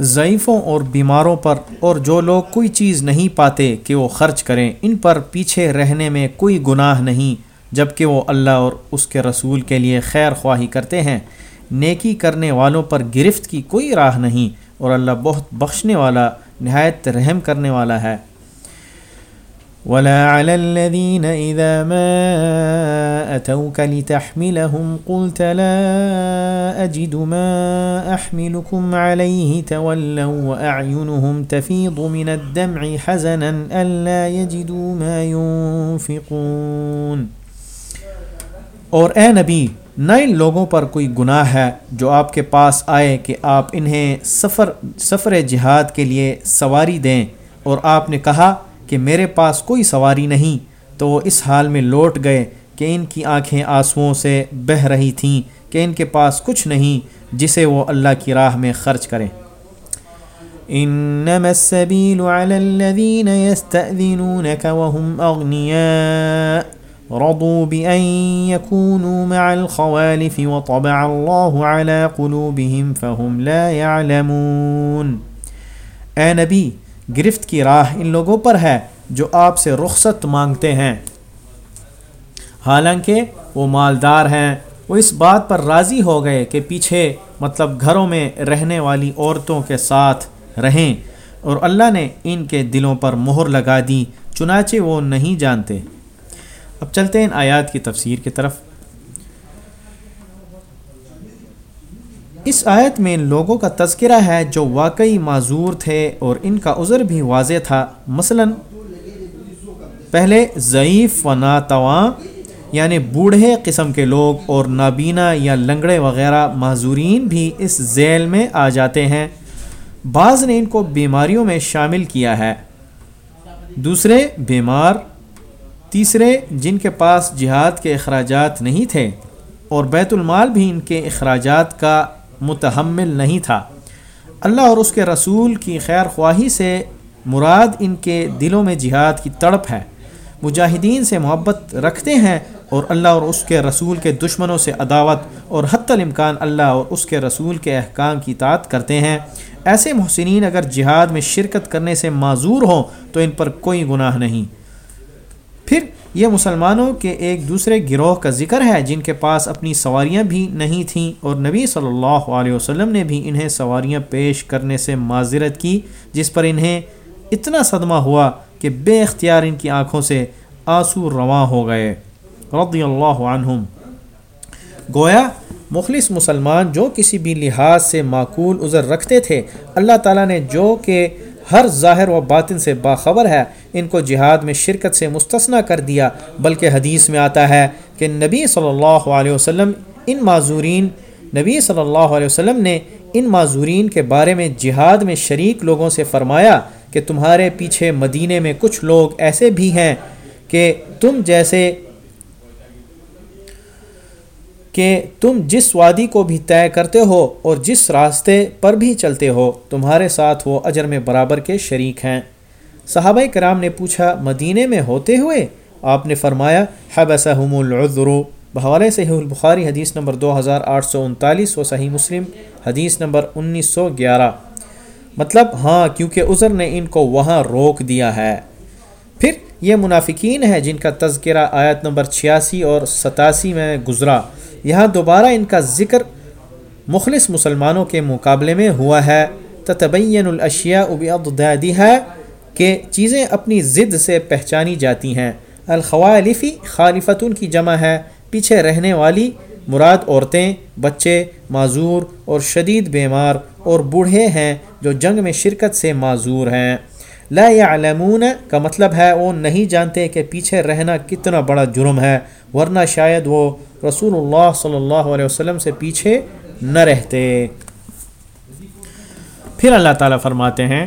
ضعیفوں اور بیماروں پر اور جو لوگ کوئی چیز نہیں پاتے کہ وہ خرچ کریں، ان پر پیچھے رہنے میں کوئی گناہ نہیں جبکہ وہ اللہ اور اس کے رسول کے لیے خیر خواہی کرتے ہیں۔ نیکی کرنے والوں پر گرفت کی کوئی راہ نہیں اور اللہ بہت بخشنے والا، نہایت رحم کرنے والا ہے۔ ولا على الذين إذا ما أتوك لتحملهم قلت لا أجد ما أحملكم عليه تولوا وأعينهم تفيض من الدمع حزنا ألا يجدوا ما ينفقون۔ اور اے نبی نہ ان لوگوں پر کوئی گناہ ہے جو آپ کے پاس آئے کہ آپ انہیں سفر سفر جہاد کے لیے سواری دیں اور آپ نے کہا کہ میرے پاس کوئی سواری نہیں۔ تو وہ اس حال میں لوٹ گئے کہ ان کی آنکھیں آنسوؤں سے بہہ رہی تھیں کہ ان کے پاس کچھ نہیں جسے وہ اللہ کی راہ میں خرچ کریں۔ انما السبيل على الذين يستأذنونك وهم اغنياء رضوا بأن يكونوا مع الخوالف وطبع الله على قلوبهم فهم لا يعلمون اے نبی گرفت کی راہ ان لوگوں پر ہے جو آپ سے رخصت مانگتے ہیں۔ حالانکہ وہ مالدار ہیں، وہ اس بات پر راضی ہو گئے کہ پیچھے مطلب گھروں میں رہنے والی عورتوں کے ساتھ رہیں۔ اور اللہ نے ان کے دلوں پر مہر لگا دی، چنانچہ وہ نہیں جانتے۔ اب چلتے ہیں ان آیات کی تفسیر کی طرف۔ اس آیت میں ان لوگوں کا تذکرہ ہے جو واقعی معذور تھے اور ان کا عذر بھی واضح تھا۔ مثلا، پہلے ضعیف و ناتواں یعنی بوڑھے قسم کے لوگ اور نابینا یا لنگڑے وغیرہ معذورین بھی اس ذیل میں آ جاتے ہیں۔ بعض نے ان کو بیماریوں میں شامل کیا ہے۔ دوسرے بیمار، تیسرے جن کے پاس جہاد کے اخراجات نہیں تھے اور بیت المال بھی ان کے اخراجات کا متحمل نہیں تھا۔ اللہ اور اس کے رسول کی خیر خواہی سے مراد ان کے دلوں میں جہاد کی تڑپ ہے۔ مجاہدین سے محبت رکھتے ہیں اور اللہ اور اس کے رسول کے دشمنوں سے عداوت اور حتی الامکان اللہ اور اس کے رسول کے احکام کی اطاعت کرتے ہیں۔ ایسے محسنین اگر جہاد میں شرکت کرنے سے معذور ہوں تو ان پر کوئی گناہ نہیں۔ پھر یہ مسلمانوں کے ایک دوسرے گروہ کا ذکر ہے جن کے پاس اپنی سواریاں بھی نہیں تھیں اور نبی صلی اللہ علیہ وسلم نے بھی انہیں سواریاں پیش کرنے سے معذرت کی، جس پر انہیں اتنا صدمہ ہوا کہ بے اختیار ان کی آنکھوں سے آنسو رواں ہو گئے۔ رضی اللہ عنہم۔ گویا، مخلص مسلمان جو کسی بھی لحاظ سے معقول عذر رکھتے تھے، اللہ تعالیٰ نے جو کہ ہر ظاہر و باطن سے باخبر ہے ان کو جہاد میں شرکت سے مستثنا کر دیا۔ بلکہ حدیث میں آتا ہے کہ نبی صلی اللہ علیہ وسلم ان معذورین، نبی صلی اللہ علیہ وسلم نے ان معذورین کے بارے میں جہاد میں شریک لوگوں سے فرمایا کہ تمہارے پیچھے مدینے میں کچھ لوگ ایسے بھی ہیں کہ تم جیسے، کہ تم جس وادی کو بھی طے کرتے ہو اور جس راستے پر بھی چلتے ہو، تمہارے ساتھ وہ اجر میں برابر کے شریک ہیں۔ صحابہ کرام نے پوچھا، مدینے میں ہوتے ہوئے؟ آپ نے فرمایا حب صحم العذر، بحوالے سے البخاری، حدیث نمبر دو ہزار آٹھ سو انتالیس و صحیح مسلم، حدیث نمبر انیس سو گیارہ۔ مطلب ہاں کیونکہ عذر نے ان کو وہاں روک دیا ہے۔ پھر یہ منافقین ہے جن کا تذکرہ آیت نمبر چھیاسی اور ستاسی میں گزرا۔ یہاں دوبارہ ان کا ذکر مخلص مسلمانوں کے مقابلے میں ہوا ہے۔ تتبین الاشیاء ابیادی ہے کہ چیزیں اپنی ضد سے پہچانی جاتی ہیں۔ الخوالفی خالفتن کی جمع ہے۔ پیچھے رہنے والی مراد عورتیں، بچے، معذور اور شدید بیمار اور بوڑھے ہیں جو جنگ میں شرکت سے معذور ہیں۔ لا يعلمون کا مطلب ہے وہ نہیں جانتے کہ پیچھے رہنا کتنا بڑا جرم ہے، ورنہ شاید وہ رسول اللہ صلی اللہ علیہ وسلم سے پیچھے نہ رہتے۔ پھر اللہ تعالیٰ فرماتے ہیں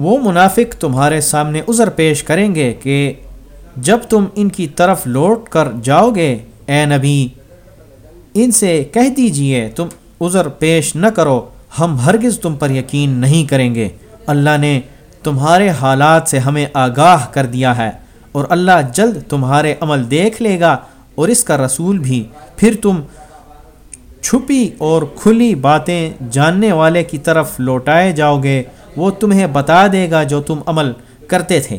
وہ منافق تمہارے سامنے عذر پیش کریں گے کہ جب تم ان کی طرف لوٹ کر جاؤ گے، اے نبی، ان سے کہہ دیجیے تم عذر پیش نہ کرو، ہم ہرگز تم پر یقین نہیں کریں گے۔ اللہ نے تمہارے حالات سے ہمیں آگاہ کر دیا ہے اور اللہ جلد تمہارے عمل دیکھ لے گا اور اس کا رسول بھی۔ پھر تم چھپی اور کھلی باتیں جاننے والے کی طرف لوٹائے جاؤ گے۔ وہ تمہیں بتا دے گا جو تم عمل کرتے تھے۔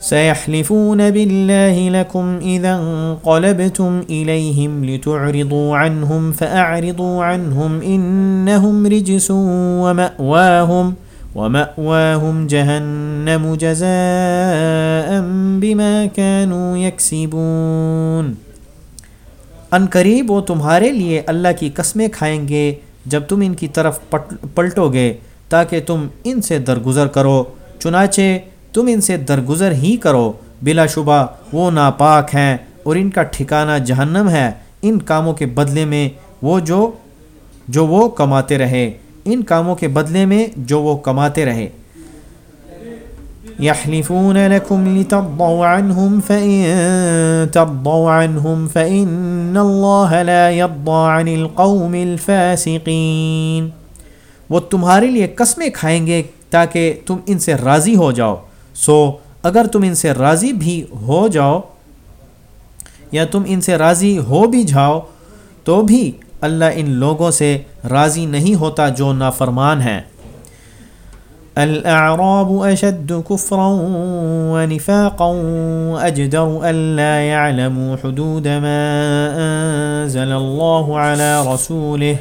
سيحلفون بالله لكم إذا انقلبتم إليهم لتعرضوا عنهم فأعرضوا عنهم إنهم رجس ومأواهم ومأواهم جهنم جزاء بما كانوا يكسبون۔ ان قریب وہ تمہارے لیے اللہ کی قسمیں کھائیں گے جب تم ان کی طرف پلٹو گے۔ تاکہ تم ان سے درگزر کرو، چنانچہ تم ان سے درگزر ہی کرو۔ بلا شبہ وہ ناپاک ہیں اور ان کا ٹھکانہ جہنم ہے۔ ان کاموں کے بدلے میں وہ جو جو وہ کماتے رہے۔ ان کاموں کے بدلے میں جو وہ کماتے رہے۔ يحلفون لكم لترضوا عنهم فإن ترضوا عنهم فإن الله لا يرضى عن القوم الفاسقين۔ وہ تمہارے لیے قسمیں کھائیں گے تاکہ تم ان سے راضی ہو جاؤ۔ سو، اگر تم ان سے راضی بھی ہو جاؤ یا تم ان سے راضی ہو بھی جاؤ، تو بھی اللہ ان لوگوں سے راضی نہیں ہوتا جو نافرمان ہیں۔ الاعراب اشد كفرا ونفاقا اجدر الا يعلموا حدود ما انزل الله على رسوله۔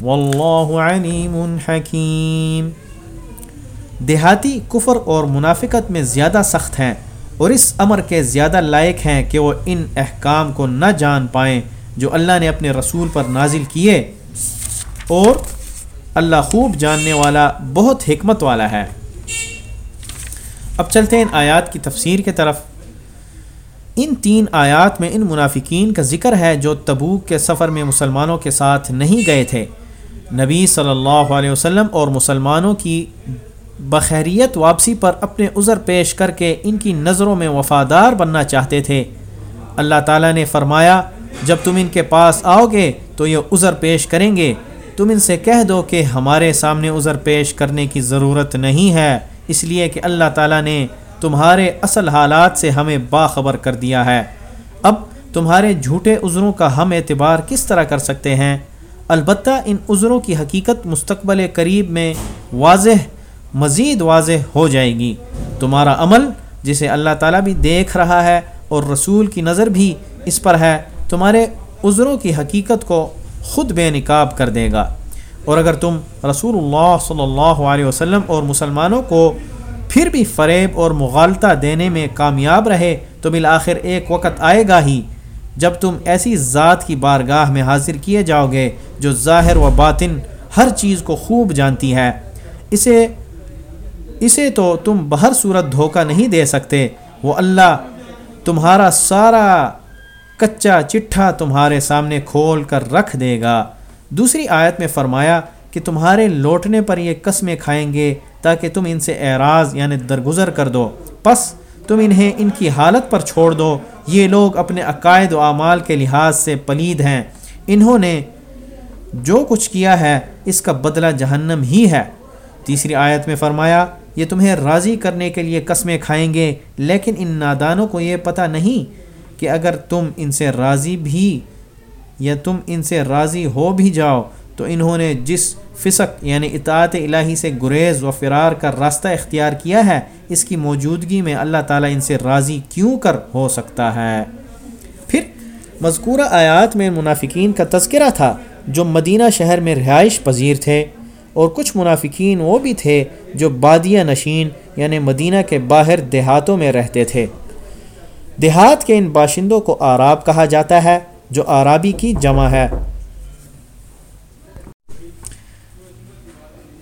واللہ علیم حکیم۔ دیہاتی کفر اور منافقت میں زیادہ سخت ہیں اور اس امر کے زیادہ لائق ہیں کہ وہ ان احکام کو نہ جان پائیں جو اللہ نے اپنے رسول پر نازل کیے۔ اور اللہ خوب جاننے والا، بہت حکمت والا ہے۔ اب چلتے ہیں ان آیات کی تفسیر کے طرف۔ ان تین آیات میں ان منافقین کا ذکر ہے جو تبوک کے سفر میں مسلمانوں کے ساتھ نہیں گئے تھے۔ نبی صلی اللہ علیہ وسلم اور مسلمانوں کی بخیریت واپسی پر اپنے عذر پیش کر کے ان کی نظروں میں وفادار بننا چاہتے تھے۔ اللہ تعالیٰ نے فرمایا، جب تم ان کے پاس آؤ گے تو یہ عذر پیش کریں گے۔ تم ان سے کہہ دو کہ ہمارے سامنے عذر پیش کرنے کی ضرورت نہیں ہے، اس لیے کہ اللہ تعالیٰ نے تمہارے اصل حالات سے ہمیں باخبر کر دیا ہے۔ اب تمہارے جھوٹے عذروں کا ہم اعتبار کس طرح کر سکتے ہیں؟ البتہ ان عذروں کی حقیقت مستقبل قریب میں واضح، مزید واضح ہو جائے گی۔ تمہارا عمل، جسے اللہ تعالیٰ بھی دیکھ رہا ہے اور رسول کی نظر بھی اس پر ہے، تمہارے عذروں کی حقیقت کو خود بے نقاب کر دے گا۔ اور اگر تم رسول اللہ صلی اللہ علیہ وسلم اور مسلمانوں کو پھر بھی فریب اور مغالطہ دینے میں کامیاب رہے، تو بالآخر ایک وقت آئے گا ہی جب تم ایسی ذات کی بارگاہ میں حاضر کیے جاؤ گے جو ظاہر و باطن ہر چیز کو خوب جانتی ہے، اسے اسے تو تم بہر صورت دھوکہ نہیں دے سکتے، وہ اللہ تمہارا سارا کچا چٹھا تمہارے سامنے کھول کر رکھ دے گا۔ دوسری آیت میں فرمایا کہ تمہارے لوٹنے پر یہ قسمیں کھائیں گے تاکہ تم ان سے اعراض یعنی درگزر کر دو۔ پس تم انہیں ان کی حالت پر چھوڑ دو۔ یہ لوگ اپنے عقائد و اعمال کے لحاظ سے پلید ہیں۔ انہوں نے جو کچھ کیا ہے، اس کا بدلہ جہنم ہی ہے۔ تیسری آیت میں فرمایا، یہ تمہیں راضی کرنے کے لیے قسمیں کھائیں گے، لیکن ان نادانوں کو یہ پتہ نہیں کہ اگر تم ان سے راضی بھی یا تم ان سے راضی ہو بھی جاؤ، تو انہوں نے جس فسق یعنی اطاعت الہی سے گریز و فرار کا راستہ اختیار کیا ہے، اس کی موجودگی میں اللہ تعالیٰ ان سے راضی کیوں کر ہو سکتا ہے؟ پھر مذکورہ آیات میں منافقین کا تذکرہ تھا جو مدینہ شہر میں رہائش پذیر تھے، اور کچھ منافقین وہ بھی تھے جو بادیہ نشین یعنی مدینہ کے باہر دیہاتوں میں رہتے تھے۔ دیہات کے ان باشندوں کو آراب کہا جاتا ہے، جو آرابی کی جمع ہے۔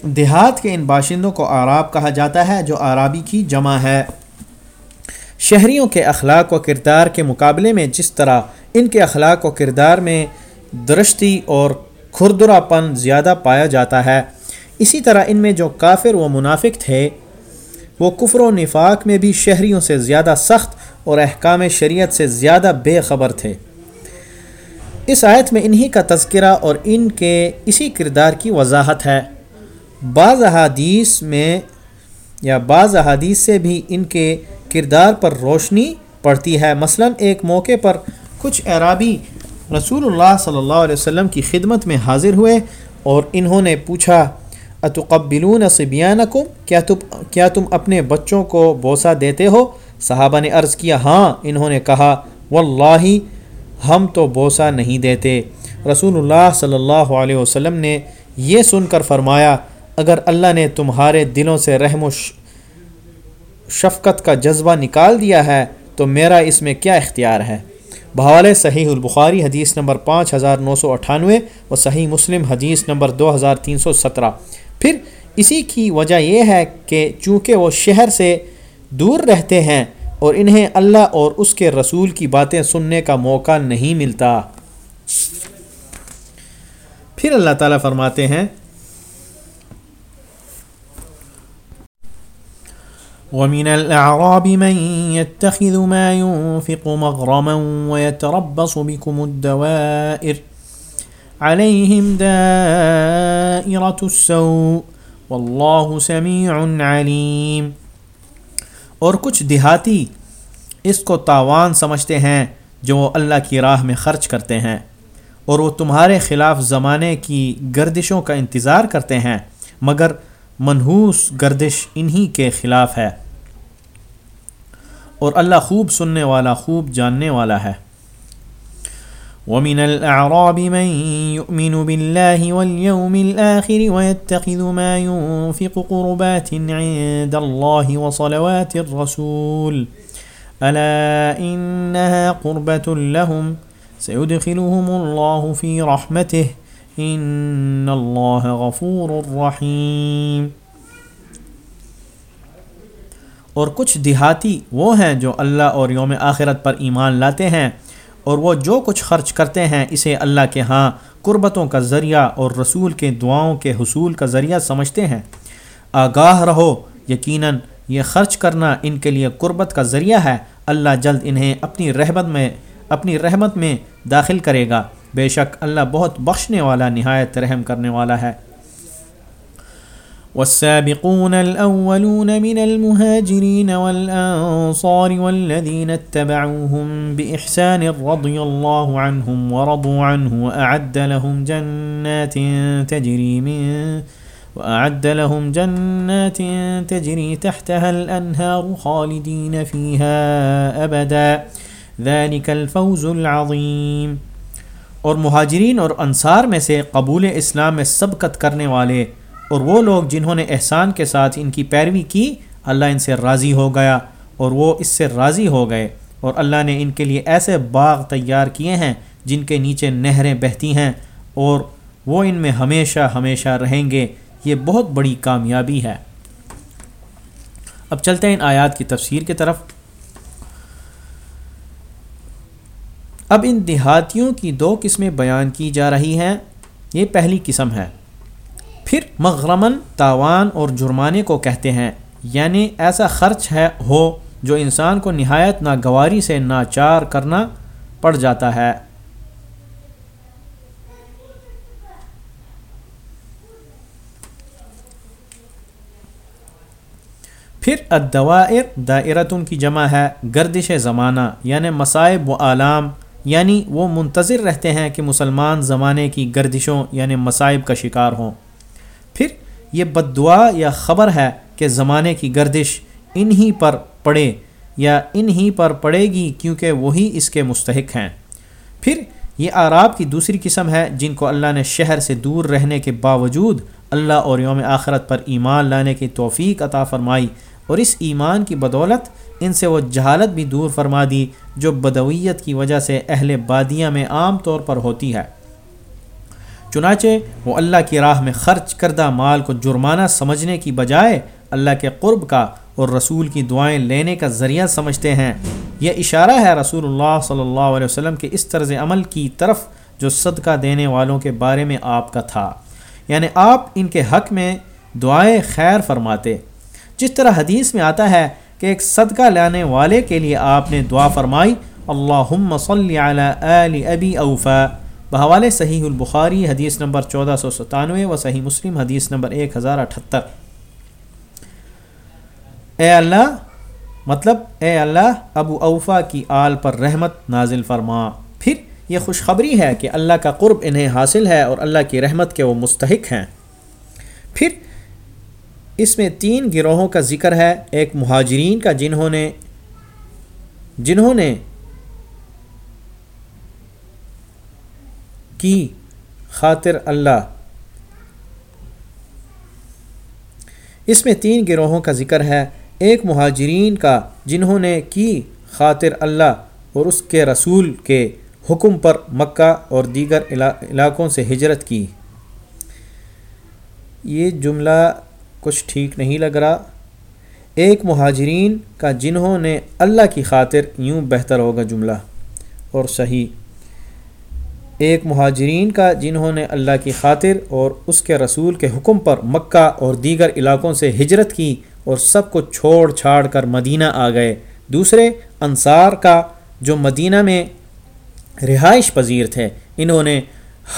دیہات کے ان باشندوں کو آراب کہا جاتا ہے جو آرابی کی جمع ہے۔ شہریوں کے اخلاق و کردار کے مقابلے میں جس طرح ان کے اخلاق و کردار میں درشتی اور کھردرا پن زیادہ پایا جاتا ہے، اسی طرح ان میں جو کافر و منافق تھے، وہ کفر و نفاق میں بھی شہریوں سے زیادہ سخت اور احکام شریعت سے زیادہ بے خبر تھے۔ اس آیت میں انہی کا تذکرہ اور ان کے اسی کردار کی وضاحت ہے۔ بعض احادیث میں یا بعض احادیث سے بھی ان کے کردار پر روشنی پڑتی ہے۔ مثلا ایک موقع پر کچھ عرابی رسول اللہ صلی اللہ علیہ وسلم کی خدمت میں حاضر ہوئے اور انہوں نے پوچھا، اتقبلون صبیانکم؟ کیا تم کیا تم اپنے بچوں کو بوسہ دیتے ہو؟ صحابہ نے عرض کیا ہاں انہوں نے کہا، واللہ، ہم تو بوسہ نہیں دیتے۔ رسول اللہ صلی اللہ علیہ وسلم نے یہ سن کر فرمایا اگر اللہ نے تمہارے دلوں سے رحم و شفقت کا جذبہ نکال دیا ہے، تو میرا اس میں کیا اختیار ہے؟ بحال صحیح البخاری حدیث نمبر پانچ ہزار نو سو اٹھانوے و صحیح مسلم حدیث نمبر دو ہزار تین سو سترہ۔ پھر اسی کی وجہ یہ ہے کہ چونکہ وہ شہر سے دور رہتے ہیں اور انہیں اللہ اور اس کے رسول کی باتیں سننے کا موقع نہیں ملتا۔ پھر اللہ تعالیٰ فرماتے ہیں ومن الأعراب من يتخذ ما ينفق مغرما ويتربص بكم الدوائر عليهم دائرة السوء والله سميع عليم۔ اور کچھ دیہاتی اس کو تاوان سمجھتے ہیں جو وہ اللہ کی راہ میں خرچ کرتے ہیں۔ اور وہ تمہارے خلاف زمانے کی گردشوں کا انتظار کرتے ہیں، مگر منحوس گردش انہی کے خلاف ہے۔ اور اللہ خوب سننے والا، خوب جاننے والا ہے۔ ومن الأعراب من يؤمن بالله واليوم الآخر ويتخذ ما ينفق قربات عند الله وصلوات الرسول ألا إنها قربة لهم؟ سيدخلهم الله في رحمته إن الله غفور رحيم۔ اور کچھ دیہاتی وہ ہیں جو اللہ اور یوم آخرت پر ایمان لاتے ہیں اور وہ جو کچھ خرچ کرتے ہیں اسے اللہ کے ہاں قربتوں کا ذریعہ اور رسول کے دعاؤں کے حصول کا ذریعہ سمجھتے ہیں۔ آگاہ رہو، یقیناً یہ خرچ کرنا ان کے لیے قربت کا ذریعہ ہے۔ اللہ جلد انہیں اپنی رحمت میں، اپنی رحمت میں داخل کرے گا۔ بے شک اللہ بہت بخشنے والا، نہایت رحم کرنے والا ہے۔ والسابقون الأولون من المهاجرين والأنصار والذين اتبعوهم بإحسان رضي الله عنهم ورضوا عنه وأعد لهم جنات تجري من وأعد لهم جنات تجري تحتها الأنهار خالدين فيها أبدا. ذلك الفوز العظيم. اور مہاجرین اور انصار میں سے قبول اسلام میں سبقت کرنے والے اور وہ لوگ جنہوں نے احسان کے ساتھ ان کی پیروی کی، اللہ ان سے راضی ہو گیا اور وہ اس سے راضی ہو گئے اور اللہ نے ان کے لیے ایسے باغ تیار کیے ہیں جن کے نیچے نہریں بہتی ہیں اور وہ ان میں ہمیشہ ہمیشہ رہیں گے۔ یہ بہت بڑی کامیابی ہے۔ اب چلتے ہیں ان آیات کی تفسیر کی طرف۔ اب ان دیہاتیوں کی دو قسمیں بیان کی جا رہی ہیں۔ یہ پہلی قسم ہے۔ پھر مغرمن تاوان اور جرمانے کو کہتے ہیں۔ یعنی ایسا خرچ ہے، ہو، جو انسان کو نہایت ناگواری سے ناچار کرنا پڑ جاتا ہے۔ پھر ادوائر دائرتن کی جمع ہے، گردش زمانہ یعنی مصائب و عالام یعنی وہ منتظر رہتے ہیں کہ مسلمان زمانے کی گردشوں یعنی مصائب کا شکار ہوں۔ یہ بد دعا یا خبر ہے کہ زمانے کی گردش انہی پر پڑے یا انہی پر پڑے گی کیونکہ وہی اس کے مستحق ہیں۔ پھر یہ آراب کی دوسری قسم ہے جن کو اللہ نے شہر سے دور رہنے کے باوجود اللہ اور یوم آخرت پر ایمان لانے کی توفیق عطا فرمائی اور اس ایمان کی بدولت ان سے وہ جہالت بھی دور فرما دی جو بدویت کی وجہ سے اہل بادیاں میں عام طور پر ہوتی ہے۔ چنانچہ وہ اللہ کی راہ میں خرچ کردہ مال کو جرمانہ سمجھنے کی بجائے اللہ کے قرب کا اور رسول کی دعائیں لینے کا ذریعہ سمجھتے ہیں۔ یہ اشارہ ہے رسول اللہ صلی اللہ علیہ وسلم کے اس طرز عمل کی طرف جو صدقہ دینے والوں کے بارے میں آپ کا تھا۔ یعنی آپ ان کے حق میں دعائیں خیر فرماتے۔ جس طرح حدیث میں آتا ہے کہ ایک صدقہ لانے والے کے لیے آپ نے دعا فرمائی اللہ صلی علی آل ابی اوفا۔ بحوالِ صحیح البخاری حدیث نمبر چودہ سو ستانوے و صحیح مسلم حدیث نمبر ایک ہزار اٹھتر۔ اے اللہ مطلب اے اللہ، ابو اوفا کی آل پر رحمت نازل فرما۔ پھر یہ خوشخبری ہے کہ اللہ کا قرب انہیں حاصل ہے اور اللہ کی رحمت کے وہ مستحق ہیں۔ پھر اس میں تین گروہوں کا ذکر ہے۔ ایک مہاجرین کا، جنہوں نے جنہوں نے کی خاطر اللہ۔ اس میں تین گروہوں کا ذکر ہے۔ ایک مہاجرین کا جنہوں نے کی خاطر اللہ اور اس کے رسول کے حکم پر مکہ اور دیگر علاقوں سے ہجرت کی۔ یہ جملہ کچھ ٹھیک نہیں لگ رہا۔ ایک مہاجرین کا جنہوں نے اللہ کی خاطر یوں بہتر ہوگا جملہ اور صحیح۔ ایک مہاجرین کا جنہوں نے اللہ کی خاطر اور اس کے رسول کے حکم پر مکہ اور دیگر علاقوں سے ہجرت کی اور سب کو چھوڑ چھاڑ کر مدینہ آ گئے۔ دوسرے، انصار کا، جو مدینہ میں رہائش پذیر تھے۔ انہوں نے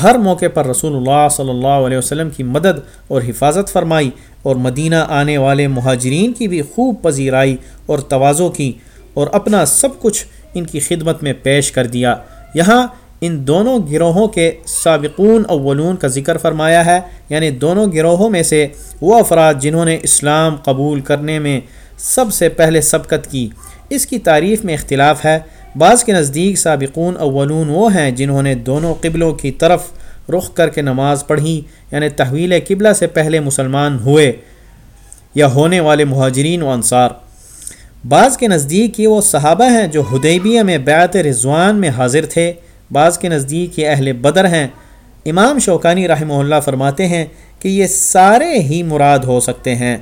ہر موقع پر رسول اللہ صلی اللہ علیہ وسلم کی مدد اور حفاظت فرمائی اور مدینہ آنے والے مہاجرین کی بھی خوب پذیرائی اور توازوں کی اور اپنا سب کچھ ان کی خدمت میں پیش کر دیا۔ یہاں ان دونوں گروہوں کے سابقون اولون کا ذکر فرمایا ہے۔ یعنی دونوں گروہوں میں سے وہ افراد جنہوں نے اسلام قبول کرنے میں سب سے پہلے سبقت کی۔ اس کی تعریف میں اختلاف ہے۔ بعض کے نزدیک سابقون اولون وہ ہیں جنہوں نے دونوں قبلوں کی طرف رخ کر کے نماز پڑھی یعنی تحویل قبلہ سے پہلے مسلمان ہوئے یا ہونے والے مہاجرین و انصار۔ بعض کے نزدیک یہ وہ صحابہ ہیں جو ہدیبیہ میں بیعت رضوان میں حاضر تھے۔ بعض کے نزدیک یہ اہل بدر ہیں۔ امام شوکانی رحمہ اللہ فرماتے ہیں کہ یہ سارے ہی مراد ہو سکتے ہیں۔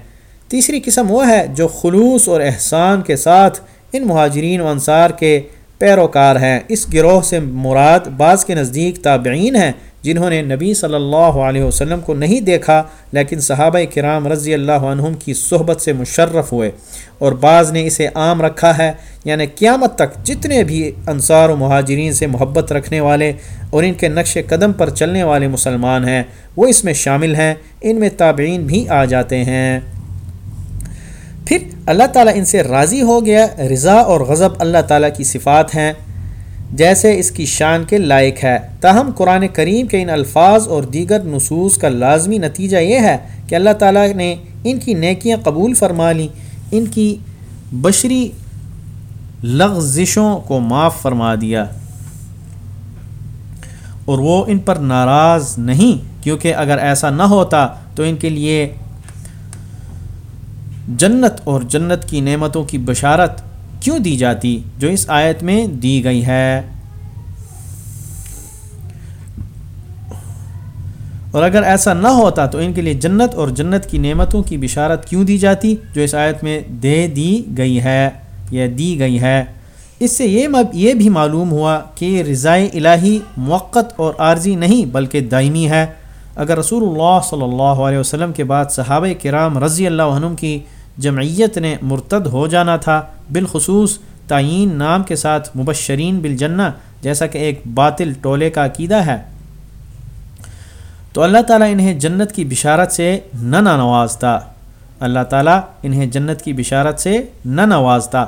تیسری قسم وہ ہے جو خلوص اور احسان کے ساتھ ان مہاجرین و انصار کے پیروکار ہیں۔ اس گروہ سے مراد بعض کے نزدیک تابعین ہیں جنہوں نے نبی صلی اللہ علیہ وسلم کو نہیں دیکھا، لیکن صحابہ کرام رضی اللہ عنہم کی صحبت سے مشرف ہوئے اور بعض نے اسے عام رکھا ہے۔ یعنی قیامت تک جتنے بھی انصار و مہاجرین سے محبت رکھنے والے اور ان کے نقش قدم پر چلنے والے مسلمان ہیں، وہ اس میں شامل ہیں، ان میں تابعین بھی آ جاتے ہیں۔ پھر اللہ تعالیٰ ان سے راضی ہو گیا، رضا اور غضب اللہ تعالیٰ کی صفات ہیں۔ جیسے اس کی شان کے لائق ہے۔ تاہم، قرآن کریم کے ان الفاظ اور دیگر نصوص کا لازمی نتیجہ یہ ہے کہ اللہ تعالیٰ نے ان کی نیکیاں قبول فرما لیں۔ ان کی بشری لغزشوں کو معاف فرما دیا۔ اور وہ ان پر ناراض نہیں، کیونکہ اگر ایسا نہ ہوتا تو ان کے لیے جنت اور جنت کی نعمتوں کی بشارت کیوں دی جاتی جو اس آیت میں دی گئی ہے؟ اور اگر ایسا نہ ہوتا تو ان کے لیے جنت اور جنت کی نعمتوں کی بشارت کیوں دی جاتی جو اس آیت میں دے دی گئی ہے، یا دی گئی ہے؟ اس سے یہ یہ بھی معلوم ہوا کہ رضائے الہی موقت اور عارضی نہیں بلکہ دائمی ہے۔ اگر رسول اللہ صلی اللہ علیہ وسلم کے بعد صحابہ کرام رضی اللہ عنہ کی جمعیت نے مرتد ہو جانا تھا، بالخصوص تعین نام کے ساتھ مبشرین بالجنہ، جیسا کہ ایک باطل ٹولے کا عقیدہ ہے۔ تو اللہ تعالیٰ انہیں جنت کی بشارت سے نہ نہ نوازتا۔ اللہ تعالیٰ انہیں جنت کی بشارت سے نہ نوازتا۔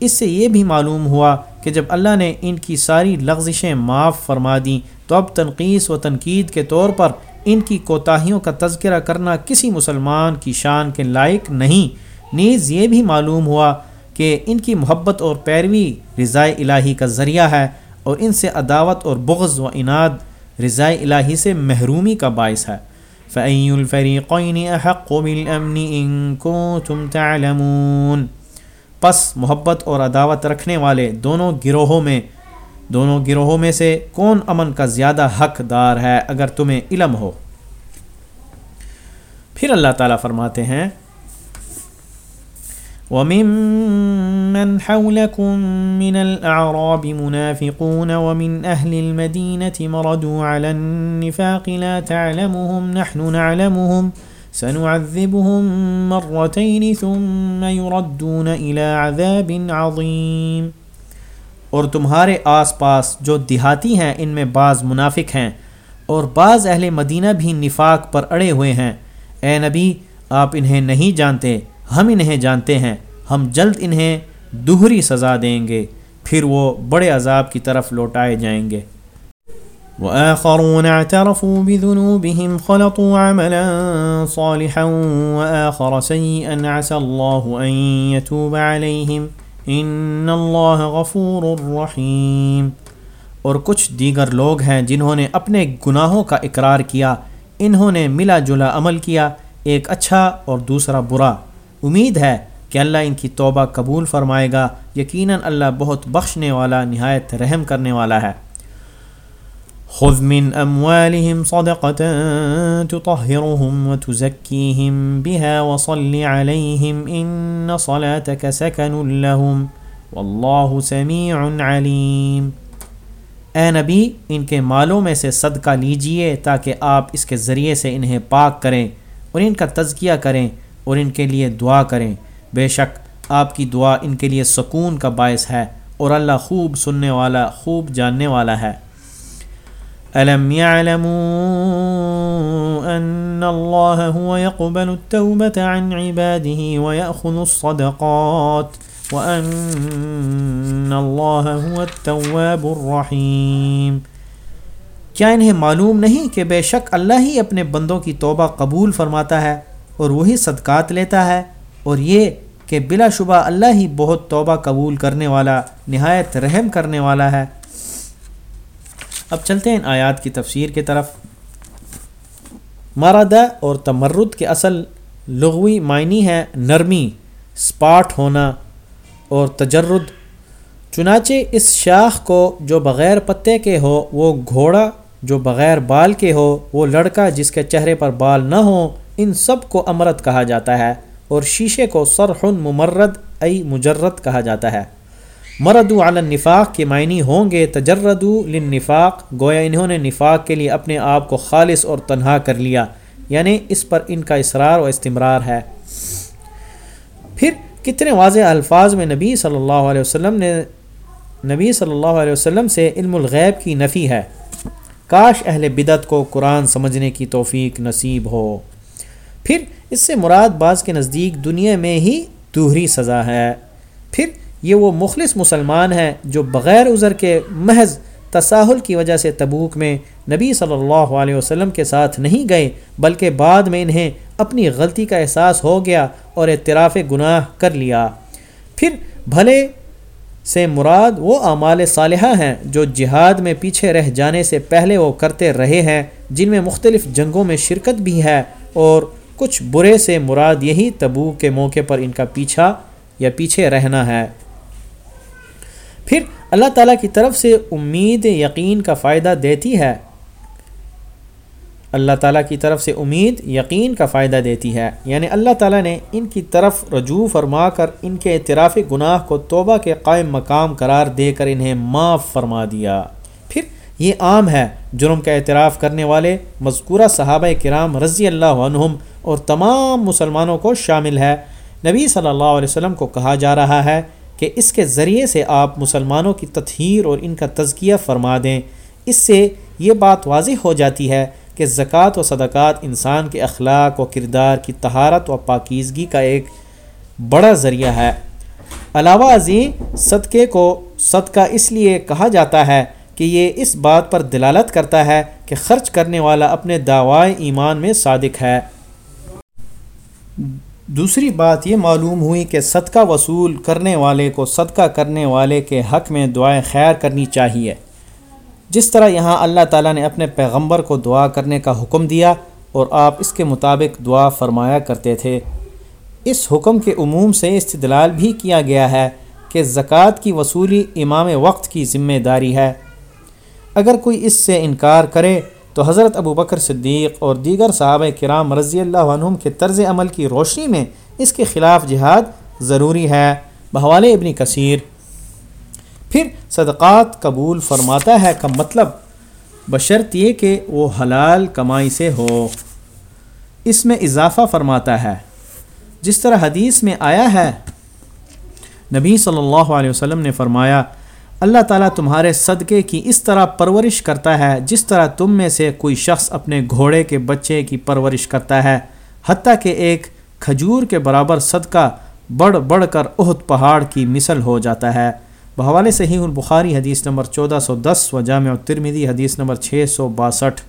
اس سے یہ بھی معلوم ہوا کہ جب اللہ نے ان کی ساری لغزشیں معاف فرما دیں، تو اب تنقیص و تنقید کے طور پر ان کی کوتاہیوں کا تذکرہ کرنا کسی مسلمان کی شان کے لائق نہیں۔ نیز یہ بھی معلوم ہوا کہ ان کی محبت اور پیروی رضائے الہی کا ذریعہ ہے اور ان سے عداوت اور بغض و اناد رضائے الہی سے محرومی کا باعث ہے۔ فأي الفريقين أحق بالأمن إن كنتم تعلمون۔ پس محبت اور عداوت رکھنے والے دونوں گروہوں میں، دونوں گروہوں میں سے کون امن کا زیادہ حقدار ہے اگر تمہیں علم ہو؟ پھر اللہ تعالیٰ فرماتے ہیں ومن حولكم من الأعراب منافقون ومن أهل المدينة مردوا على النفاق لا تعلمهم نحن نعلمهم سنعذبهم مرتين ثم يردون إلى عذاب عظيم۔ اور تمہارے آس پاس جو دیہاتی ہیں، ان میں بعض منافق ہیں اور بعض اہل مدینہ بھی نفاق پر اڑے ہوئے ہیں۔ اے نبی، آپ انہیں نہیں جانتے ہم انہیں جانتے ہیں ہم جلد انہیں دوہری سزا دیں گے پھر وہ بڑے عذاب کی طرف لوٹائے جائیں گے۔ وآخرون اعترفوا بذنوبهم خلطوا عملا صالحا وآخر سيئا عسى الله أن يتوب عليهم إن الله غفور رحيم۔ اور کچھ دیگر لوگ ہیں جنہوں نے اپنے گناہوں کا اقرار کیا انہوں نے ملا جلا عمل کیا ایک اچھا اور دوسرا برا۔ امید ہے کہ اللہ ان کی توبہ قبول فرمائے گا۔ یقیناً اللہ بہت بخشنے والا، نہایت رحم کرنے والا ہے۔ خذ من اموالهم صدقة تطهرهم وتزكيهم بها وصل عليهم ان صلاتك سكن لهم والله سميع عليم۔ اے نبی، ان کے مالوں میں سے صدقہ لیجیے تاکہ آپ اس کے ذریعے سے انہیں پاک کریں اور ان کا تزکیہ کریں۔ اور ان کے لیے دعا کریں۔ بے شک آپ کی دعا ان کے لیے سکون کا باعث ہے اور اللہ خوب سننے والا، خوب جاننے والا ہے۔ ألم يعلموا أن الله هو يقبل التوبة عن عباده ويأخذ الصدقات وأن الله هو التواب الرحيم۔ کیا انہیں معلوم نہیں کہ بے شک اللہ ہی اپنے بندوں کی توبہ قبول فرماتا ہے؟ اور وہی صدقات لیتا ہے۔ اور یہ کہ بلا شبہ اللہ ہی بہت توبہ قبول کرنے والا، نہایت رحم کرنے والا ہے۔ اب چلتے ہیں ان آیات کی تفسیر کی طرف۔ مارادہ اور تمرد کے اصل لغوی معنی ہے نرمی، سپاٹ ہونا اور تجرد۔ چنانچہ اس شاخ کو جو بغیر پتے کے ہو، وہ گھوڑا، جو بغیر بال کے ہو، وہ لڑکا جس کے چہرے پر بال نہ ہو ان سب کو امرت کہا جاتا ہے اور شیشے کو سرحن ممرد، ای مجرد کہا جاتا ہے۔ مردو علی النفاق کے معنی ہوں گے تجردو للنفاق، گویا انہوں نے نفاق کے لیے اپنے آپ کو خالص اور تنہا کر لیا یعنی اس پر ان کا اصرار و استمرار ہے۔ پھر کتنے واضح الفاظ میں نبی صلی اللہ علیہ وسلم نے نبی صلی اللہ علیہ وسلم سے علم الغیب کی نفی ہے۔ کاش اہل بدت کو قرآن سمجھنے کی توفیق نصیب ہو۔ پھر اس سے مراد بعض کے نزدیک دنیا میں ہی دوہری سزا ہے۔ پھر یہ وہ مخلص مسلمان ہیں جو بغیر عذر کے محض تساہل کی وجہ سے تبوک میں نبی صلی اللہ علیہ وسلم کے ساتھ نہیں گئے، بلکہ بعد میں انہیں اپنی غلطی کا احساس ہو گیا اور اعتراف گناہ کر لیا۔ پھر بھلے سے مراد وہ اعمال صالحہ ہیں جو جہاد میں پیچھے رہ جانے سے پہلے وہ کرتے رہے ہیں، جن میں مختلف جنگوں میں شرکت بھی ہے اور کچھ برے سے مراد یہی تبو کے موقع پر ان کا پیچھا یا پیچھے رہنا ہے۔ پھر اللہ تعالیٰ کی طرف سے امید یقین کا فائدہ دیتی ہے۔ اللہ تعالیٰ کی طرف سے امید یقین کا فائدہ دیتی ہے۔ یعنی اللہ تعالیٰ نے ان کی طرف رجوع فرما کر ان کے اعتراف گناہ کو توبہ کے قائم مقام قرار دے کر انہیں معاف فرما دیا۔ پھر یہ عام ہے جرم کا اعتراف کرنے والے مذکورہ صحابہ کرام رضی اللہ عنہم اور تمام مسلمانوں کو شامل ہے۔ نبی صلی اللہ علیہ وسلم کو کہا جا رہا ہے کہ اس کے ذریعے سے آپ مسلمانوں کی تطہیر اور ان کا تزکیہ فرما دیں۔ اس سے یہ بات واضح ہو جاتی ہے کہ زکوٰۃ و صدقات انسان کے اخلاق و کردار کی تہارت و پاکیزگی کا ایک بڑا ذریعہ ہے۔ علاوہ ازیں صدقے کو صدقہ اس لیے کہا جاتا ہے کہ یہ اس بات پر دلالت کرتا ہے کہ خرچ کرنے والا اپنے دعوائے ایمان میں صادق ہے۔ دوسری بات یہ معلوم ہوئی کہ صدقہ وصول کرنے والے کو صدقہ کرنے والے کے حق میں دعائیں خیر کرنی چاہیے۔ جس طرح یہاں اللہ تعالیٰ نے اپنے پیغمبر کو دعا کرنے کا حکم دیا اور آپ اس کے مطابق دعا فرمایا کرتے تھے۔ اس حکم کے عموم سے استدلال بھی کیا گیا ہے کہ زکوٰۃ کی وصولی امام وقت کی ذمہ داری ہے۔ اگر کوئی اس سے انکار کرے تو حضرت ابو بکر صدیق اور دیگر صحابہ کرام رضی اللہ عنہم کے طرز عمل کی روشنی میں اس کے خلاف جہاد ضروری ہے۔ بحوال ابن کثیر۔ پھر صدقات قبول فرماتا ہے کا مطلب بشرط یہ کہ وہ حلال کمائی سے ہو۔ اس میں اضافہ فرماتا ہے۔ جس طرح حدیث میں آیا ہے، نبی صلی اللہ علیہ وسلم نے فرمایا اللہ تعالیٰ تمہارے صدقے کی اس طرح پرورش کرتا ہے، جس طرح تم میں سے کوئی شخص اپنے گھوڑے کے بچے کی پرورش کرتا ہے، حتیٰ کہ ایک کھجور کے برابر صدقہ بڑھ بڑھ کر عہد پہاڑ کی مثل ہو جاتا ہے۔ بحوالے صحیح البخاری حدیث نمبر چودہ سو دس و جامع ترمیدی حدیث نمبر چھ سو باسٹھ۔